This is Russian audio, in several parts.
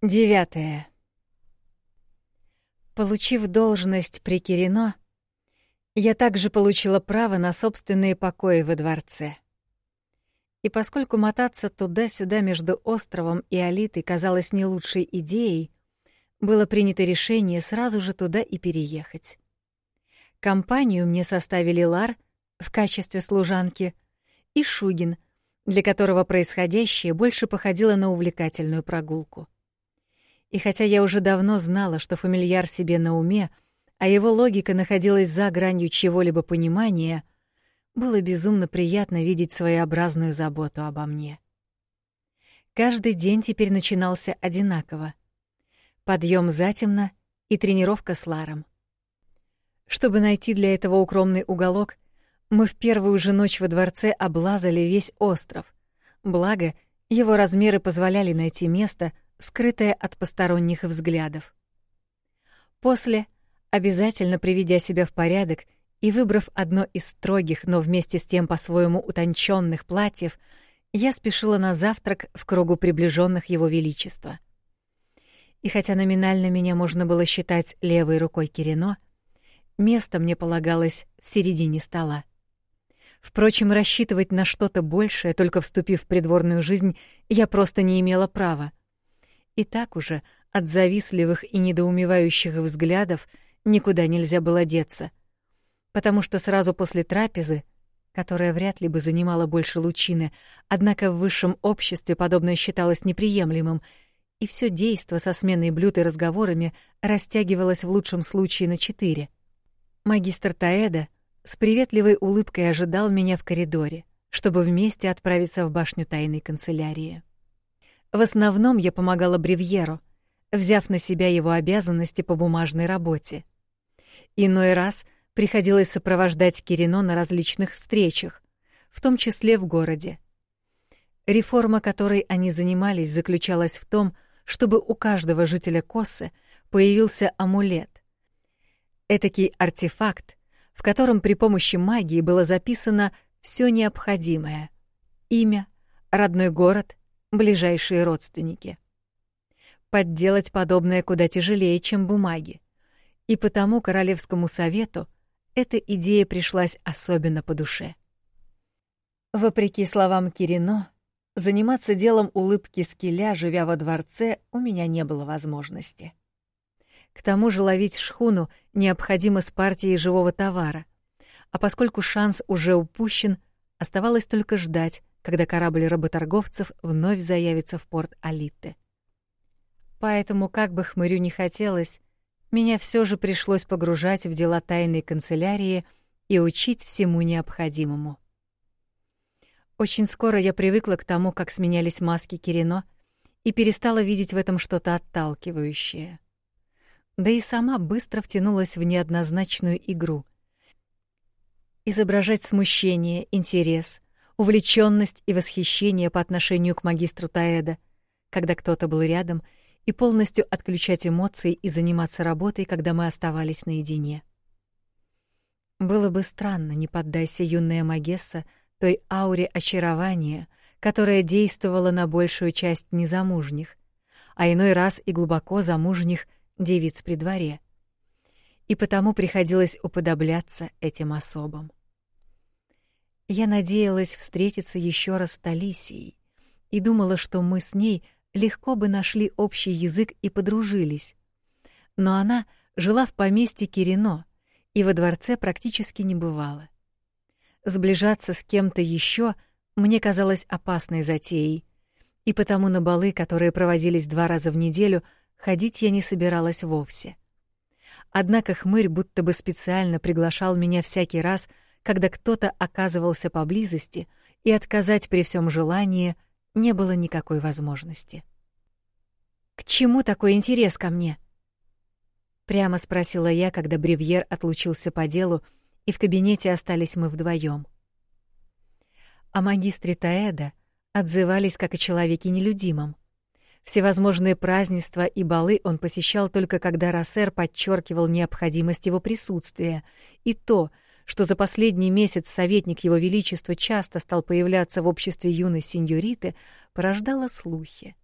Девятое. Получив должность при Кирино, я также получила право на собственные покои во дворце. И поскольку мотаться туда-сюда между островом и Алитой казалось не лучшей идеей, было принято решение сразу же туда и переехать. Компанию мне составили Лар в качестве служанки и Шугин, для которого происходящее больше походило на увлекательную прогулку. И хотя я уже давно знала, что фамильяр себе на уме, а его логика находилась за гранью чего-либо понимания, было безумно приятно видеть своеобразную заботу обо мне. Каждый день теперь начинался одинаково. Подъем затемно и тренировка с Ларом. Чтобы найти для этого укромный уголок, мы в первую же ночь во дворце облазали весь остров. Благо, его размеры позволяли найти место, скрытая от посторонних взглядов. После, обязательно приведя себя в порядок и выбрав одно из строгих, но вместе с тем по-своему утонченных платьев, я спешила на завтрак в кругу приближенных его величества. И хотя номинально меня можно было считать левой рукой Кирино, место мне полагалось в середине стола. Впрочем, рассчитывать на что-то большее, только вступив в придворную жизнь, я просто не имела права. И так уже от завистливых и недоумевающих взглядов никуда нельзя было деться. Потому что сразу после трапезы, которая вряд ли бы занимала больше лучины, однако в высшем обществе подобное считалось неприемлемым, и все действо со сменой блюд и разговорами растягивалось в лучшем случае на четыре. Магистр Таэда с приветливой улыбкой ожидал меня в коридоре, чтобы вместе отправиться в башню тайной канцелярии. В основном я помогала Бревьеру, взяв на себя его обязанности по бумажной работе. Иной раз приходилось сопровождать Кирино на различных встречах, в том числе в городе. Реформа, которой они занимались, заключалась в том, чтобы у каждого жителя Коссы появился амулет. Этакий артефакт, в котором при помощи магии было записано все необходимое: имя, родной город, ближайшие родственники. Подделать подобное куда тяжелее, чем бумаги. И потому Королевскому совету эта идея пришлась особенно по душе. Вопреки словам Кирино, заниматься делом улыбки скеля, живя во дворце, у меня не было возможности. К тому же ловить шхуну необходимо с партией живого товара, а поскольку шанс уже упущен, оставалось только ждать, когда корабль работорговцев вновь заявится в порт Алитте. Поэтому, как бы хмырю не хотелось, меня все же пришлось погружать в дела тайной канцелярии и учить всему необходимому. Очень скоро я привыкла к тому, как сменялись маски Кирино, и перестала видеть в этом что-то отталкивающее. Да и сама быстро втянулась в неоднозначную игру. Изображать смущение, интерес, увлечённость и восхищение по отношению к магистру Таэда, когда кто-то был рядом, и полностью отключать эмоции и заниматься работой, когда мы оставались наедине. Было бы странно, не поддайся юная магесса той ауре очарования, которая действовала на большую часть незамужних, а иной раз и глубоко замужних девиц при дворе. И потому приходилось уподобляться этим особам. Я надеялась встретиться еще раз с Талисией и думала, что мы с ней легко бы нашли общий язык и подружились. Но она жила в поместье Кирино и во дворце практически не бывала. Сближаться с кем-то еще мне казалось опасной затеей, и потому на балы, которые проводились два раза в неделю, ходить я не собиралась вовсе. Однако хмырь будто бы специально приглашал меня всякий раз, когда кто-то оказывался поблизости, и отказать при всем желании не было никакой возможности. «К чему такой интерес ко мне?» Прямо спросила я, когда Бревьер отлучился по делу, и в кабинете остались мы вдвоем. О магистре Таэда отзывались как о человеке нелюдимом. Всевозможные празднества и балы он посещал только когда Рассер подчеркивал необходимость его присутствия, и то — что за последний месяц советник его величества часто стал появляться в обществе юной сеньориты, порождало слухи.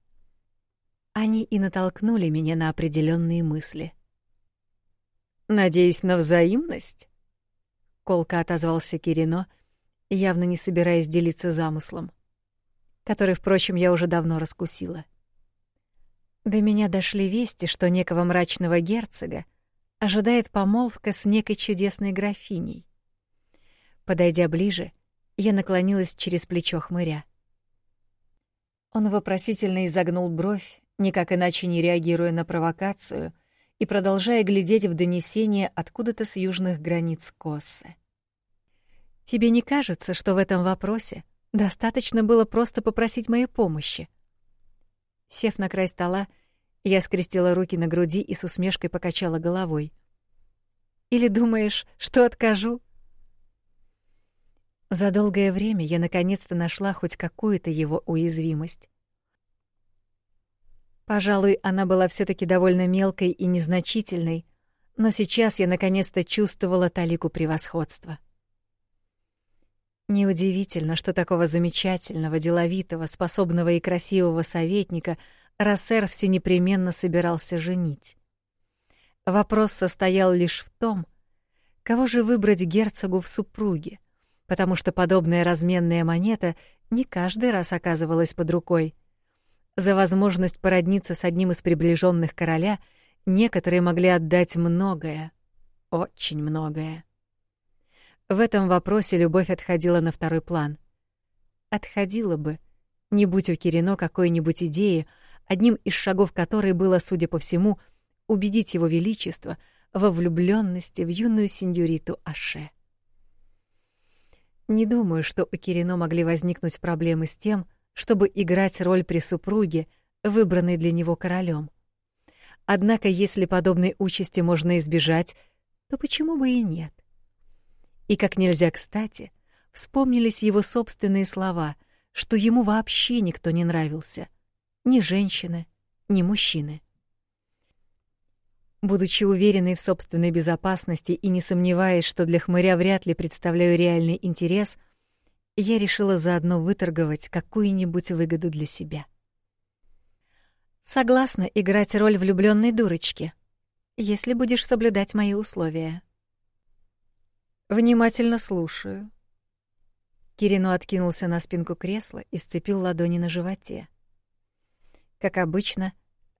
Они и натолкнули меня на определенные мысли. «Надеюсь на взаимность?» Колко отозвался Кирино, явно не собираясь делиться замыслом, который, впрочем, я уже давно раскусила. До меня дошли вести, что некого мрачного герцога ожидает помолвка с некой чудесной графиней. Подойдя ближе, я наклонилась через плечо хмыря. Он вопросительно изогнул бровь, никак иначе не реагируя на провокацию и продолжая глядеть в донесение откуда-то с южных границ Коссы. «Тебе не кажется, что в этом вопросе достаточно было просто попросить моей помощи?» Сев на край стола, я скрестила руки на груди и с усмешкой покачала головой. «Или думаешь, что откажу?» За долгое время я наконец-то нашла хоть какую-то его уязвимость. Пожалуй, она была все таки довольно мелкой и незначительной, но сейчас я наконец-то чувствовала талику превосходства. Неудивительно, что такого замечательного, деловитого, способного и красивого советника Рассер все непременно собирался женить. Вопрос состоял лишь в том, кого же выбрать герцогу в супруге, потому что подобная разменная монета не каждый раз оказывалась под рукой. За возможность породниться с одним из приближенных короля некоторые могли отдать многое, очень многое. В этом вопросе любовь отходила на второй план. Отходила бы, не будь у Кирино какой-нибудь идеи, одним из шагов которой было, судя по всему, убедить его величество во влюблённости в юную сеньориту Аше. Не думаю, что у Кирино могли возникнуть проблемы с тем, чтобы играть роль при супруге, выбранной для него королем. Однако, если подобной участи можно избежать, то почему бы и нет? И как нельзя кстати, вспомнились его собственные слова, что ему вообще никто не нравился. Ни женщины, ни мужчины. Будучи уверенной в собственной безопасности и не сомневаясь, что для хмыря вряд ли представляю реальный интерес, я решила заодно выторговать какую-нибудь выгоду для себя. Согласна играть роль влюбленной дурочки, если будешь соблюдать мои условия. Внимательно слушаю. Кирино откинулся на спинку кресла и сцепил ладони на животе. Как обычно,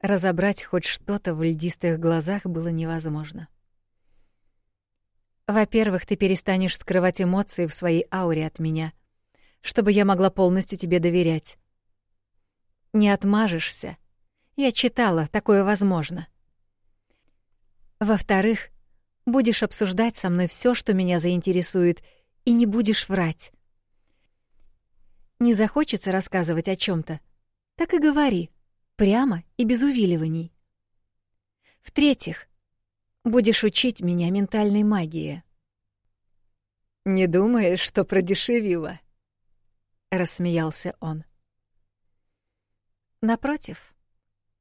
разобрать хоть что-то в льдистых глазах было невозможно. Во-первых, ты перестанешь скрывать эмоции в своей ауре от меня, чтобы я могла полностью тебе доверять. Не отмажешься. Я читала, такое возможно. Во-вторых, Будешь обсуждать со мной все, что меня заинтересует, и не будешь врать. Не захочется рассказывать о чем то так и говори, прямо и без увиливаний. В-третьих, будешь учить меня ментальной магии. «Не думаешь, что продешевила?» — рассмеялся он. «Напротив,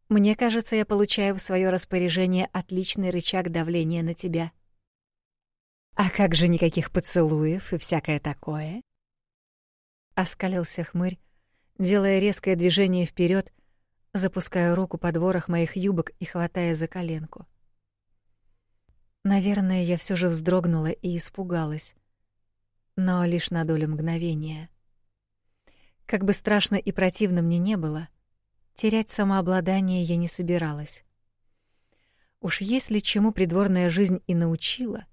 мне кажется, я получаю в свое распоряжение отличный рычаг давления на тебя. А как же никаких поцелуев и всякое такое? Оскалился хмырь, делая резкое движение вперед, запуская руку под ворох моих юбок и хватая за коленку. Наверное, я все же вздрогнула и испугалась, но лишь на долю мгновения. Как бы страшно и противно мне не было, Терять самообладание я не собиралась. Уж если чему придворная жизнь и научила,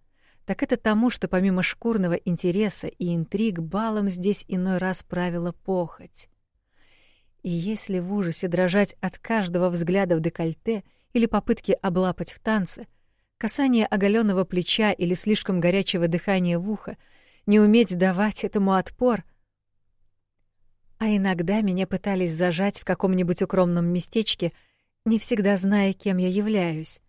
так это тому, что помимо шкурного интереса и интриг балом здесь иной раз правила похоть. И если в ужасе дрожать от каждого взгляда в декольте или попытки облапать в танце, касание оголенного плеча или слишком горячего дыхания в ухо, не уметь давать этому отпор, а иногда меня пытались зажать в каком-нибудь укромном местечке, не всегда зная, кем я являюсь.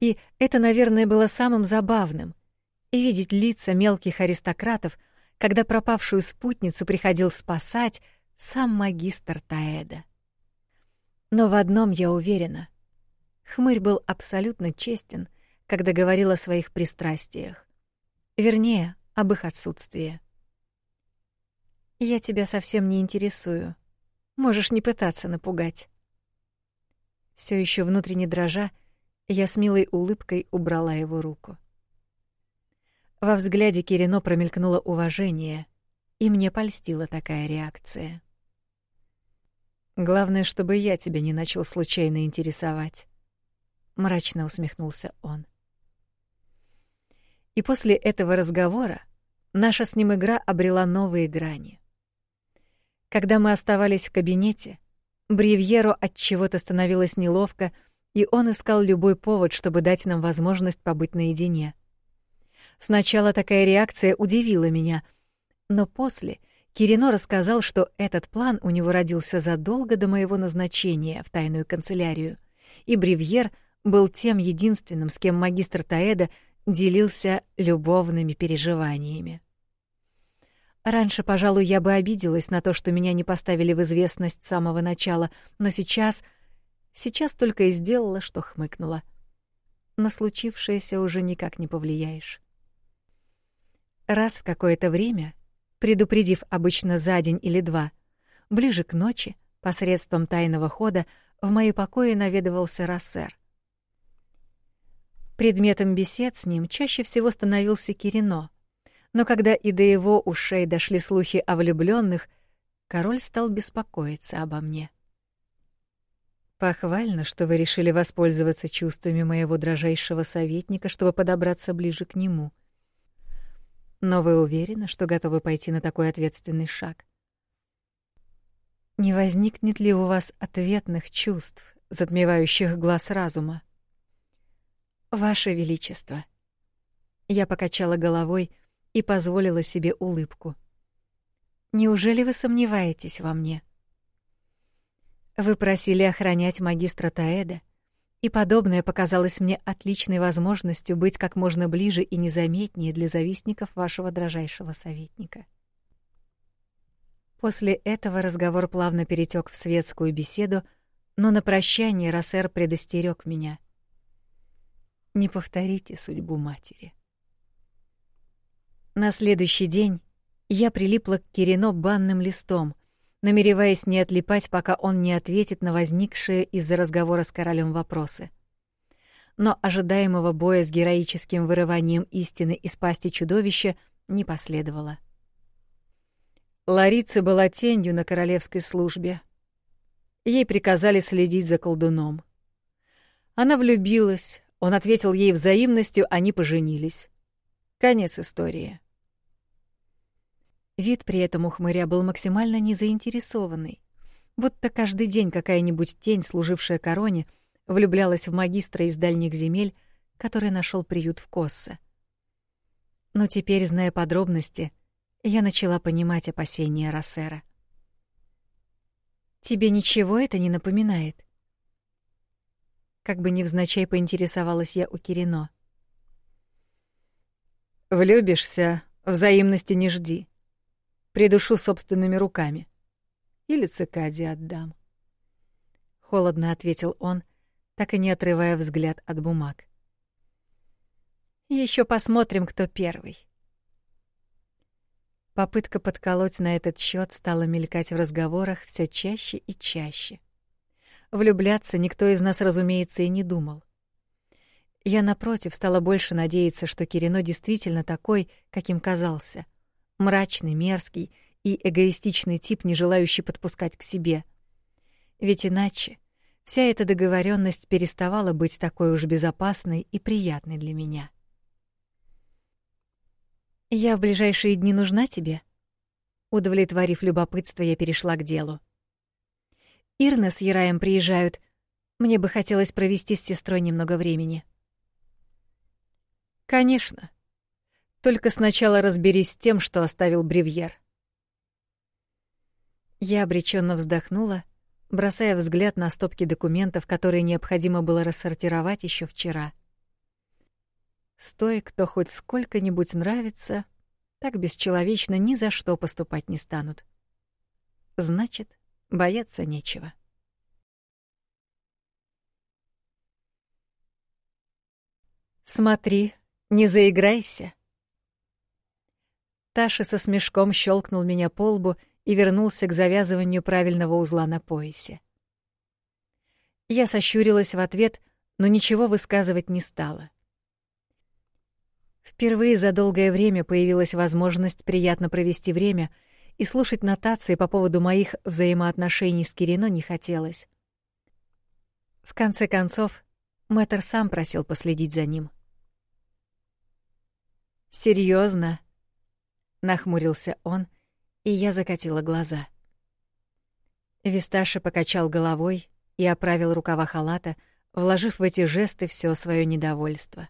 И это, наверное, было самым забавным — и видеть лица мелких аристократов, когда пропавшую спутницу приходил спасать сам магистр Таэда. Но в одном я уверена. Хмырь был абсолютно честен, когда говорил о своих пристрастиях. Вернее, об их отсутствии. Я тебя совсем не интересую. Можешь не пытаться напугать. Все еще внутренне дрожа, я с милой улыбкой убрала его руку. Во взгляде Кирино промелькнуло уважение, и мне польстила такая реакция. Главное, чтобы я тебя не начал случайно интересовать, мрачно усмехнулся он. И после этого разговора наша с ним игра обрела новые грани. Когда мы оставались в кабинете, Бривьеру от чего-то становилось неловко, и он искал любой повод, чтобы дать нам возможность побыть наедине. Сначала такая реакция удивила меня, но после Кирино рассказал, что этот план у него родился задолго до моего назначения в тайную канцелярию, и Бривьер был тем единственным, с кем магистр Таэда делился любовными переживаниями. Раньше, пожалуй, я бы обиделась на то, что меня не поставили в известность с самого начала, но сейчас... Сейчас только и сделала, что хмыкнула. На случившееся уже никак не повлияешь. Раз в какое-то время предупредив обычно за день или два. Ближе к ночи, посредством тайного хода, в мои покои наведывался Рассер. Предметом бесед с ним чаще всего становился Кирино. Но когда и до его ушей дошли слухи о влюбленных, король стал беспокоиться обо мне. Похвально, что вы решили воспользоваться чувствами моего дрожайшего советника, чтобы подобраться ближе к нему — но вы уверены, что готовы пойти на такой ответственный шаг? Не возникнет ли у вас ответных чувств, затмевающих глаз разума? Ваше величество. Я покачала головой и позволила себе улыбку. Неужели вы сомневаетесь во мне? Вы просили охранять магистра Таэда, и подобное показалось мне отличной возможностью быть как можно ближе и незаметнее для завистников вашего дрожайшего советника. После этого разговор плавно перетек в светскую беседу, но на прощание Рассер предостерег меня. Не повторите судьбу матери. На следующий день я прилипла к Кирино банным листом, намереваясь не отлипать, пока он не ответит на возникшие из-за разговора с королем вопросы. Но ожидаемого боя с героическим вырыванием истины из пасти чудовища не последовало. Ларица была тенью на королевской службе. Ей приказали следить за колдуном. Она влюбилась, он ответил ей взаимностью, они поженились. Конец истории. Вид при этом у хмыря был максимально незаинтересованный. Будто каждый день какая-нибудь тень, служившая короне, влюблялась в магистра из дальних земель, который нашел приют в Коссе. Но теперь, зная подробности, я начала понимать опасения Рассера. «Тебе ничего это не напоминает?» Как бы невзначай поинтересовалась я у Кирино. «Влюбишься, взаимности не жди», Придушу собственными руками. Или цикаде отдам. Холодно ответил он, так и не отрывая взгляд от бумаг. Еще посмотрим, кто первый. Попытка подколоть на этот счет стала мелькать в разговорах все чаще и чаще. Влюбляться никто из нас, разумеется, и не думал. Я, напротив, стала больше надеяться, что Кирино действительно такой, каким казался — мрачный, мерзкий и эгоистичный тип, не желающий подпускать к себе. Ведь иначе вся эта договоренность переставала быть такой уж безопасной и приятной для меня. «Я в ближайшие дни нужна тебе?» Удовлетворив любопытство, я перешла к делу. «Ирна с Яраем приезжают. Мне бы хотелось провести с сестрой немного времени». «Конечно», только сначала разберись с тем, что оставил Бревьер. Я обреченно вздохнула, бросая взгляд на стопки документов, которые необходимо было рассортировать еще вчера. Стой, кто хоть сколько-нибудь нравится, так бесчеловечно ни за что поступать не станут. Значит, бояться нечего. Смотри, не заиграйся. Таша со смешком щелкнул меня по лбу и вернулся к завязыванию правильного узла на поясе. Я сощурилась в ответ, но ничего высказывать не стала. Впервые за долгое время появилась возможность приятно провести время, и слушать нотации по поводу моих взаимоотношений с Кирино не хотелось. В конце концов, Мэтр сам просил последить за ним. Серьезно? Нахмурился он, и я закатила глаза. Висташи покачал головой и оправил рукава халата, вложив в эти жесты все свое недовольство.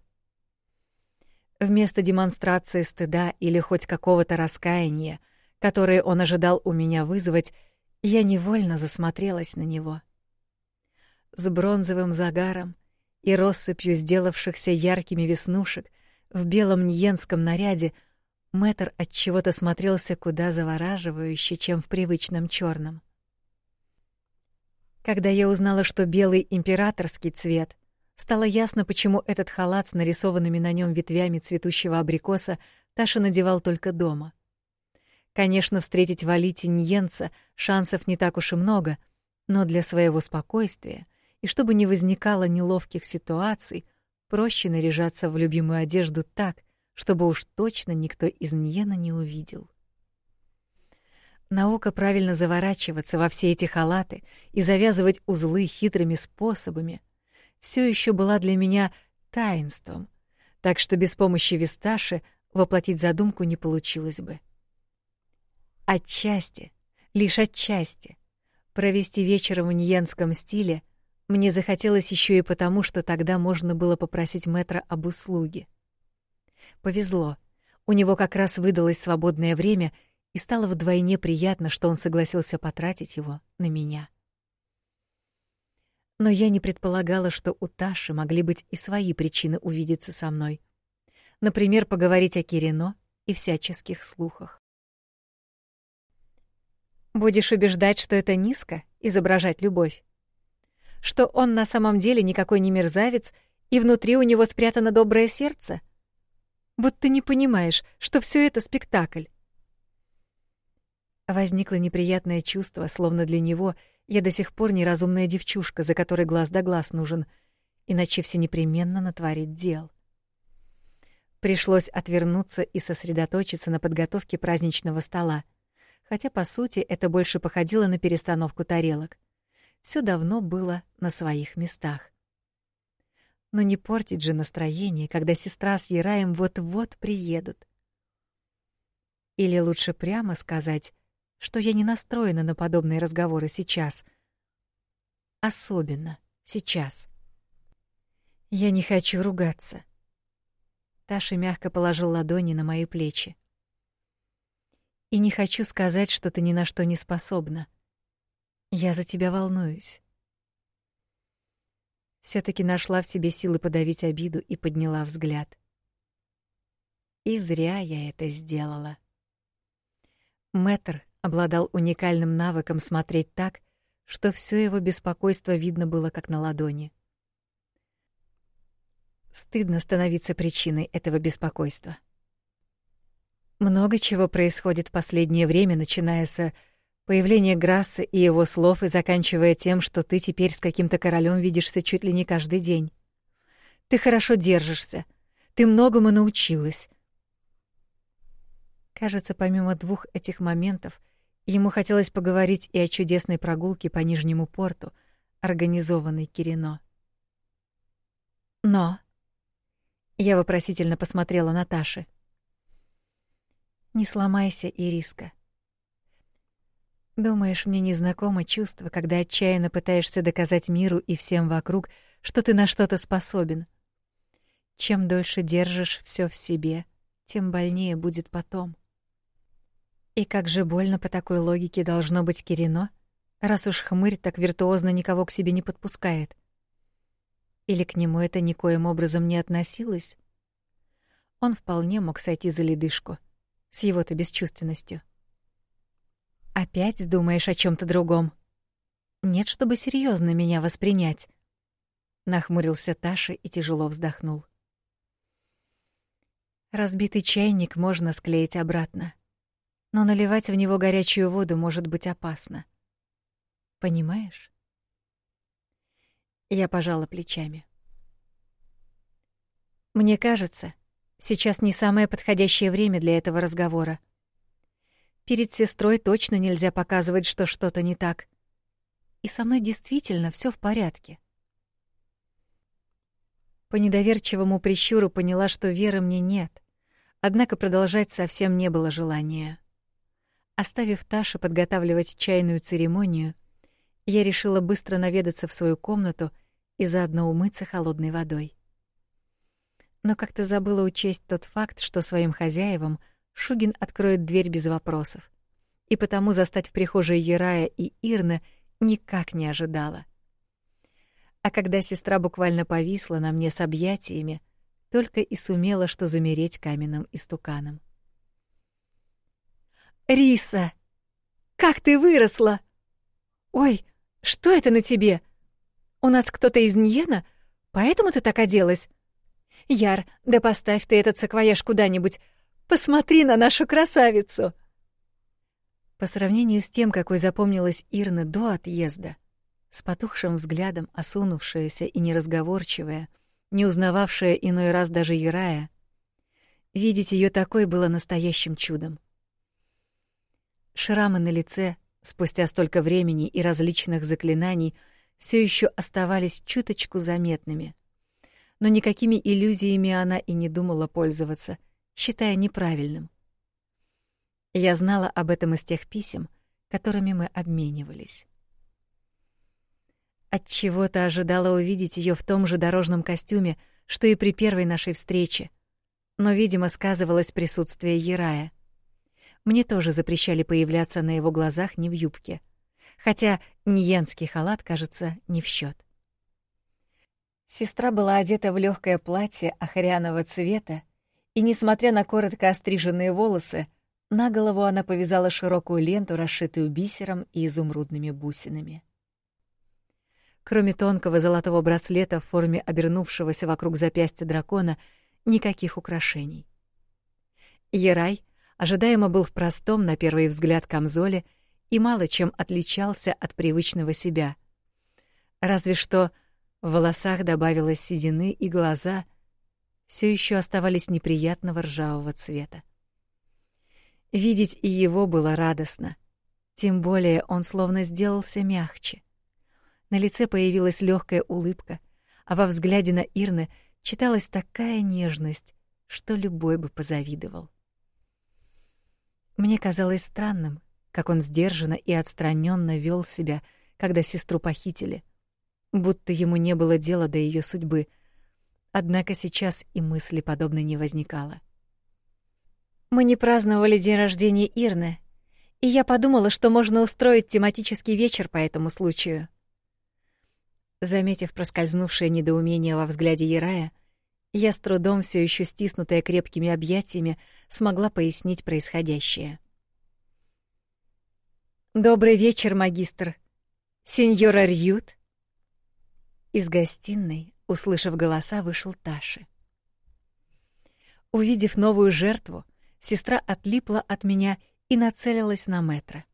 Вместо демонстрации стыда или хоть какого-то раскаяния, которое он ожидал у меня вызвать, я невольно засмотрелась на него. С бронзовым загаром и россыпью сделавшихся яркими веснушек в белом ньенском наряде Мэтр от чего-то смотрелся куда завораживающе, чем в привычном черном. Когда я узнала, что белый императорский цвет, стало ясно, почему этот халат с нарисованными на нем ветвями цветущего абрикоса Таша надевал только дома. Конечно, встретить в Алите Ньенца шансов не так уж и много, но для своего спокойствия и чтобы не возникало неловких ситуаций, проще наряжаться в любимую одежду так, чтобы уж точно никто из Ньена не увидел. Наука правильно заворачиваться во все эти халаты и завязывать узлы хитрыми способами все еще была для меня таинством, так что без помощи Висташи воплотить задумку не получилось бы. Отчасти, лишь отчасти, провести вечер в ньенском стиле мне захотелось еще и потому, что тогда можно было попросить метра об услуге. Повезло. У него как раз выдалось свободное время — и стало вдвойне приятно, что он согласился потратить его на меня. Но я не предполагала, что у Таши могли быть и свои причины увидеться со мной. Например, поговорить о Кирино и всяческих слухах. Будешь убеждать, что это низко изображать любовь, что он на самом деле никакой не мерзавец, и внутри у него спрятано доброе сердце? Ты не понимаешь, что все это спектакль. Возникло неприятное чувство, словно для него я до сих пор неразумная девчушка, за которой глаз да глаз нужен, иначе все непременно натворит дел. Пришлось отвернуться и сосредоточиться на подготовке праздничного стола, хотя, по сути, это больше походило на перестановку тарелок. Все давно было на своих местах. Но не портить же настроение, когда сестра с Яраем вот-вот приедут. Или лучше прямо сказать, что я не настроена на подобные разговоры сейчас. Особенно сейчас. Я не хочу ругаться. Таша мягко положил ладони на мои плечи. И не хочу сказать, что ты ни на что не способна. Я за тебя волнуюсь. Все таки нашла в себе силы подавить обиду и подняла взгляд. И зря я это сделала. Мэтр обладал уникальным навыком смотреть так, что все его беспокойство видно было как на ладони. Стыдно становиться причиной этого беспокойства. Много чего происходит в последнее время, начиная с появления Грасса и его слов и заканчивая тем, что ты теперь с каким-то королем видишься чуть ли не каждый день. Ты хорошо держишься, ты многому научилась. Кажется, помимо двух этих моментов, Ему хотелось поговорить и о чудесной прогулке по Нижнему порту, организованной Кирино. Но я вопросительно посмотрела на Таши. Не сломайся, Ириска. Думаешь, мне не знакомо чувство, когда отчаянно пытаешься доказать миру и всем вокруг, что ты на что-то способен? Чем дольше держишь все в себе, тем больнее будет потом. И как же больно по такой логике должно быть Кирино, раз уж хмырь так виртуозно никого к себе не подпускает. Или к нему это никоим образом не относилось? Он вполне мог сойти за ледышку с его-то бесчувственностью. Опять думаешь о чем то другом? Нет, чтобы серьезно меня воспринять. Нахмурился Таша и тяжело вздохнул. Разбитый чайник можно склеить обратно но наливать в него горячую воду может быть опасно. Понимаешь? Я пожала плечами. Мне кажется, сейчас не самое подходящее время для этого разговора. Перед сестрой точно нельзя показывать, что что-то не так. И со мной действительно все в порядке. По недоверчивому прищуру поняла, что веры мне нет, однако продолжать совсем не было желания. Оставив Таше подготавливать чайную церемонию, я решила быстро наведаться в свою комнату и заодно умыться холодной водой. Но как-то забыла учесть тот факт, что своим хозяевам Шугин откроет дверь без вопросов, и потому застать в прихожей Ерая и Ирны никак не ожидала. А когда сестра буквально повисла на мне с объятиями, только и сумела что замереть каменным истуканом. «Риса! Как ты выросла! Ой, что это на тебе? У нас кто-то из Ньена? Поэтому ты так оделась? Яр, да поставь ты этот саквояж куда-нибудь. Посмотри на нашу красавицу!» По сравнению с тем, какой запомнилась Ирна до отъезда, с потухшим взглядом, осунувшаяся и неразговорчивая, не узнававшая иной раз даже Ярая, видеть ее такой было настоящим чудом. Шрамы на лице, спустя столько времени и различных заклинаний, все еще оставались чуточку заметными. Но никакими иллюзиями она и не думала пользоваться, считая неправильным. Я знала об этом из тех писем, которыми мы обменивались. От чего-то ожидала увидеть ее в том же дорожном костюме, что и при первой нашей встрече. Но, видимо, сказывалось присутствие Ерая. Мне тоже запрещали появляться на его глазах не в юбке, хотя ньенский халат, кажется, не в счет. Сестра была одета в легкое платье охряного цвета, и, несмотря на коротко остриженные волосы, на голову она повязала широкую ленту, расшитую бисером и изумрудными бусинами. Кроме тонкого золотого браслета в форме обернувшегося вокруг запястья дракона, никаких украшений. Ерай ожидаемо был в простом, на первый взгляд, камзоле и мало чем отличался от привычного себя. Разве что в волосах добавилось седины, и глаза все еще оставались неприятного ржавого цвета. Видеть и его было радостно, тем более он словно сделался мягче. На лице появилась легкая улыбка, а во взгляде на Ирны читалась такая нежность, что любой бы позавидовал. Мне казалось странным, как он сдержанно и отстраненно вел себя, когда сестру похитили, будто ему не было дела до ее судьбы. Однако сейчас и мысли подобной не возникало. Мы не праздновали день рождения Ирны, и я подумала, что можно устроить тематический вечер по этому случаю. Заметив проскользнувшее недоумение во взгляде Ярая, я с трудом, все еще стиснутая крепкими объятиями, смогла пояснить происходящее. «Добрый вечер, магистр. Сеньора Рьют?» Из гостиной, услышав голоса, вышел Таши. Увидев новую жертву, сестра отлипла от меня и нацелилась на метра.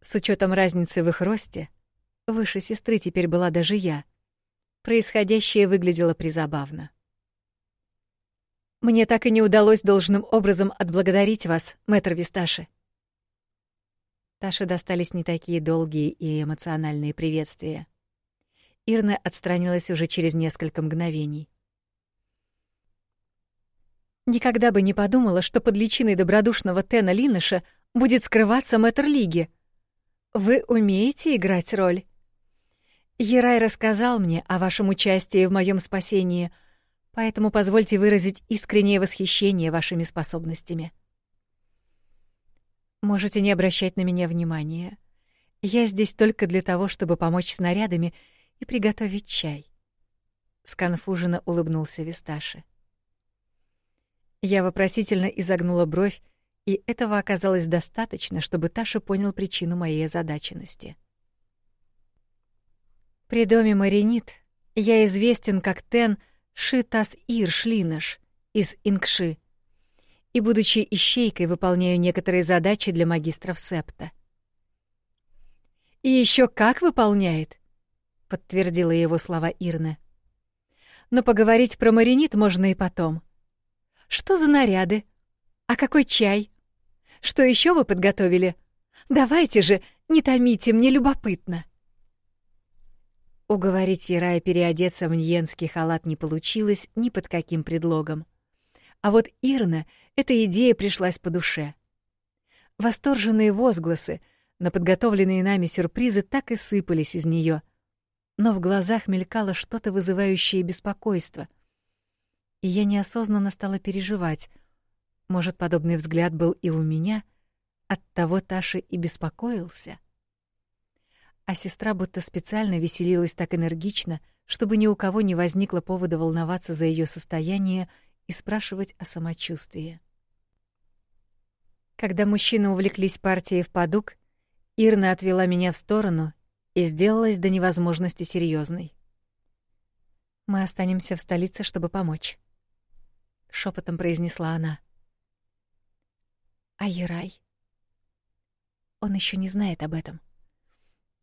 С учетом разницы в их росте — Выше сестры теперь была даже я. Происходящее выглядело призабавно. Мне так и не удалось должным образом отблагодарить вас, мэтр Висташи. Таше достались не такие долгие и эмоциональные приветствия. Ирна отстранилась уже через несколько мгновений. Никогда бы не подумала, что под личиной добродушного Тена Линыша будет скрываться мэтр Лиги. Вы умеете играть роль? Ерай рассказал мне о вашем участии в моем спасении, поэтому позвольте выразить искреннее восхищение вашими способностями. Можете не обращать на меня внимания. Я здесь только для того, чтобы помочь снарядами и приготовить чай. Сконфуженно улыбнулся Висташи. Я вопросительно изогнула бровь, и этого оказалось достаточно, чтобы Таша понял причину моей озадаченности. — при доме Маринит я известен как Тен Шитас Ир Шлинаш из Ингши, и, будучи ищейкой, выполняю некоторые задачи для магистров Септа. И еще как выполняет. Подтвердила его слова Ирна. Но поговорить про маринит можно и потом. Что за наряды? А какой чай? Что еще вы подготовили? Давайте же, не томите, мне любопытно. Уговорить Ярая переодеться в ньенский халат не получилось ни под каким предлогом. А вот Ирна эта идея пришлась по душе. Восторженные возгласы на подготовленные нами сюрпризы так и сыпались из нее, но в глазах мелькало что-то вызывающее беспокойство. И я неосознанно стала переживать. Может, подобный взгляд был и у меня, оттого Таша и беспокоился. А сестра будто специально веселилась так энергично, чтобы ни у кого не возникло повода волноваться за ее состояние и спрашивать о самочувствии. Когда мужчины увлеклись партией в падук, Ирна отвела меня в сторону и сделалась до невозможности серьезной. Мы останемся в столице, чтобы помочь, шепотом произнесла она. А Ерай? Он еще не знает об этом.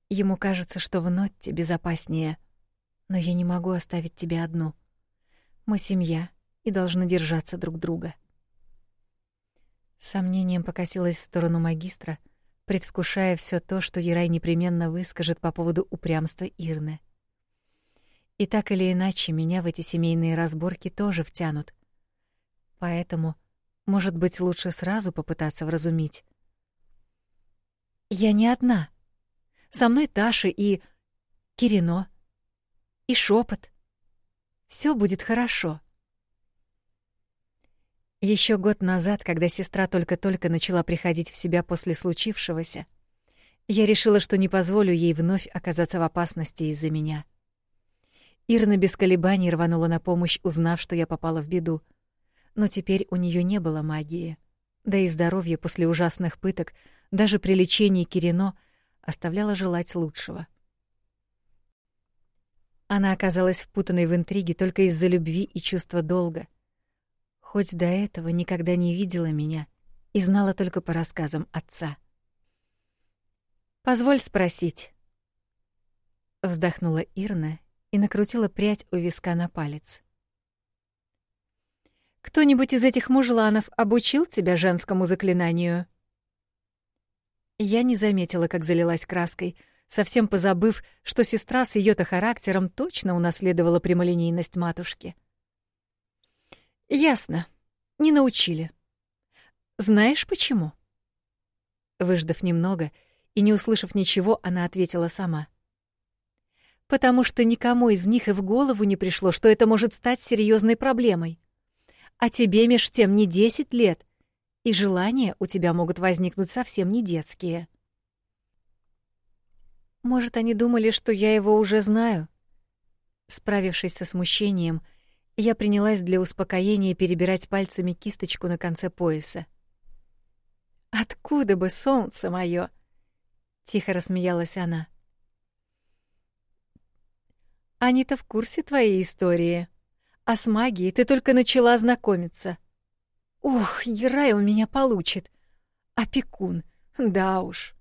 Ему кажется, что в Нотте безопаснее, но я не могу оставить тебя одну. Мы семья и должны держаться друг друга. Сомнением покосилась в сторону магистра, предвкушая все то, что Ерай непременно выскажет по поводу упрямства Ирны. И так или иначе, меня в эти семейные разборки тоже втянут. Поэтому, может быть, лучше сразу попытаться вразумить. Я не одна. Со мной Таша и Кирино и шепот. Все будет хорошо. Еще год назад, когда сестра только-только начала приходить в себя после случившегося, я решила, что не позволю ей вновь оказаться в опасности из-за меня. Ирна без колебаний рванула на помощь, узнав, что я попала в беду. Но теперь у нее не было магии. Да и здоровье после ужасных пыток, даже при лечении Кирино, оставляло желать лучшего. Она оказалась впутанной в интриги только из-за любви и чувства долга — хоть до этого никогда не видела меня и знала только по рассказам отца. «Позволь спросить». Вздохнула Ирна и накрутила прядь у виска на палец. «Кто-нибудь из этих мужланов обучил тебя женскому заклинанию?» Я не заметила, как залилась краской, совсем позабыв, что сестра с ее то характером точно унаследовала прямолинейность матушки. — Ясно. Не научили. Знаешь почему? Выждав немного и не услышав ничего, она ответила сама. Потому что никому из них и в голову не пришло, что это может стать серьезной проблемой. А тебе меж тем не десять лет, и желания у тебя могут возникнуть совсем не детские. Может, они думали, что я его уже знаю? Справившись со смущением, — я принялась для успокоения перебирать пальцами кисточку на конце пояса. «Откуда бы солнце моё?» — тихо рассмеялась она. «Они-то в курсе твоей истории, а с магией ты только начала знакомиться. Ух, Ерай у меня получит. Опекун, да уж».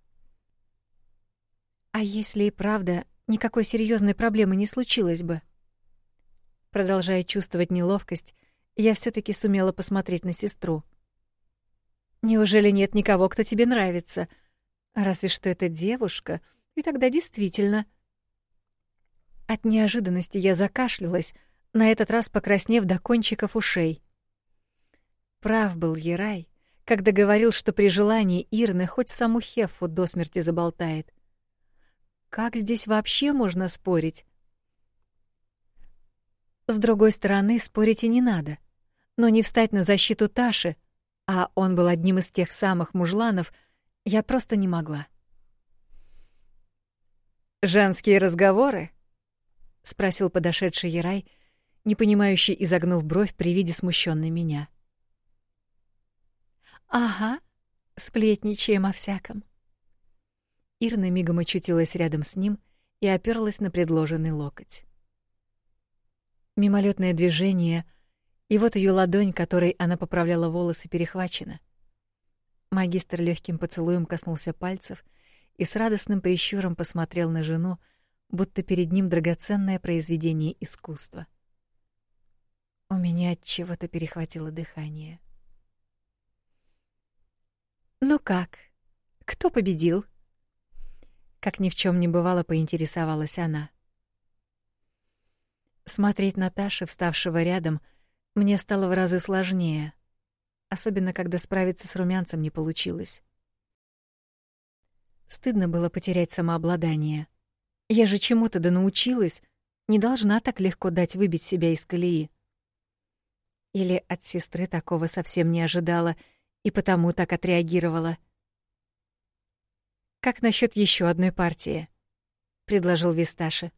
«А если и правда никакой серьезной проблемы не случилось бы?» Продолжая чувствовать неловкость, я все таки сумела посмотреть на сестру. «Неужели нет никого, кто тебе нравится? Разве что эта девушка, и тогда действительно...» От неожиданности я закашлялась, на этот раз покраснев до кончиков ушей. Прав был Ерай, когда говорил, что при желании Ирны хоть саму Хефу до смерти заболтает. Как здесь вообще можно спорить? С другой стороны, спорить и не надо. Но не встать на защиту Таши, а он был одним из тех самых мужланов, я просто не могла. «Женские разговоры?» — спросил подошедший Ярай, непонимающий изогнув бровь при виде смущенной меня. «Ага, сплетничаем о всяком». Ирна мигом очутилась рядом с ним и оперлась на предложенный локоть. Мимолетное движение, и вот ее ладонь, которой она поправляла волосы, перехвачена. Магистр легким поцелуем коснулся пальцев и с радостным прищуром посмотрел на жену, будто перед ним драгоценное произведение искусства. У меня от чего-то перехватило дыхание. Ну как? Кто победил? Как ни в чем не бывало, поинтересовалась она. Смотреть на Таши, вставшего рядом, мне стало в разы сложнее, особенно когда справиться с румянцем не получилось. Стыдно было потерять самообладание. Я же чему-то да научилась, не должна так легко дать выбить себя из колеи. Или от сестры такого совсем не ожидала и потому так отреагировала. Как насчет еще одной партии? предложил Висташи.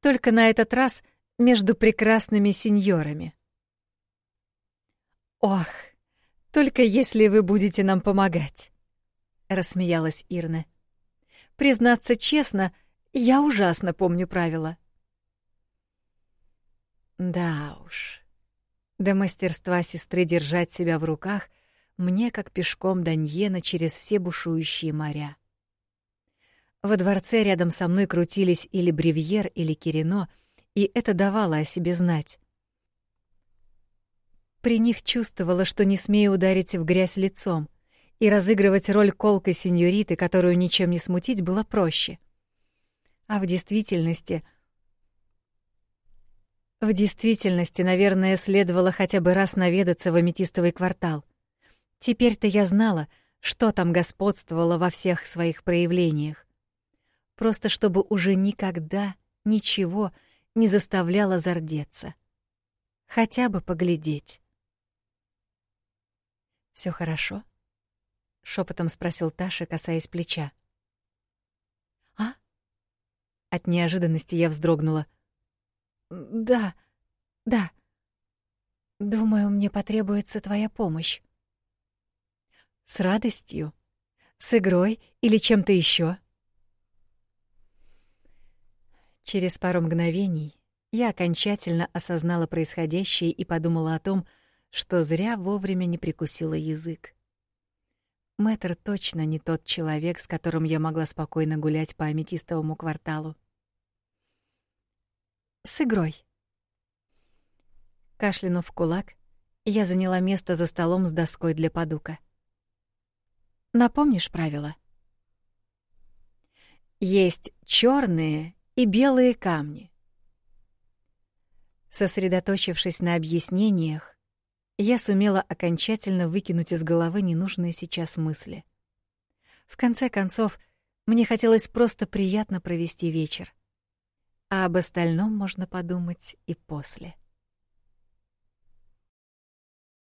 Только на этот раз между прекрасными сеньорами. Ох, только если вы будете нам помогать, рассмеялась Ирна. Признаться честно, я ужасно помню правила. Да уж. До мастерства сестры держать себя в руках мне как пешком до Ньена через все бушующие моря. Во дворце рядом со мной крутились или Бревьер, или Кирино, и это давало о себе знать. При них чувствовала, что не смею ударить в грязь лицом, и разыгрывать роль колкой сеньориты, которую ничем не смутить, было проще. А в действительности... В действительности, наверное, следовало хотя бы раз наведаться в аметистовый квартал. Теперь-то я знала, что там господствовало во всех своих проявлениях. Просто чтобы уже никогда ничего не заставляло зардеться. Хотя бы поглядеть. Все хорошо? шепотом спросил Таша, касаясь плеча. А? От неожиданности я вздрогнула. Да. Да. Думаю, мне потребуется твоя помощь. С радостью, с игрой или чем-то еще. Через пару мгновений я окончательно осознала происходящее и подумала о том, что зря вовремя не прикусила язык. Мэтр точно не тот человек, с которым я могла спокойно гулять по аметистовому кварталу. С игрой. Кашлянув в кулак, я заняла место за столом с доской для подука. Напомнишь правила? Есть черные и белые камни. Сосредоточившись на объяснениях, я сумела окончательно выкинуть из головы ненужные сейчас мысли. В конце концов, мне хотелось просто приятно провести вечер. А об остальном можно подумать и после.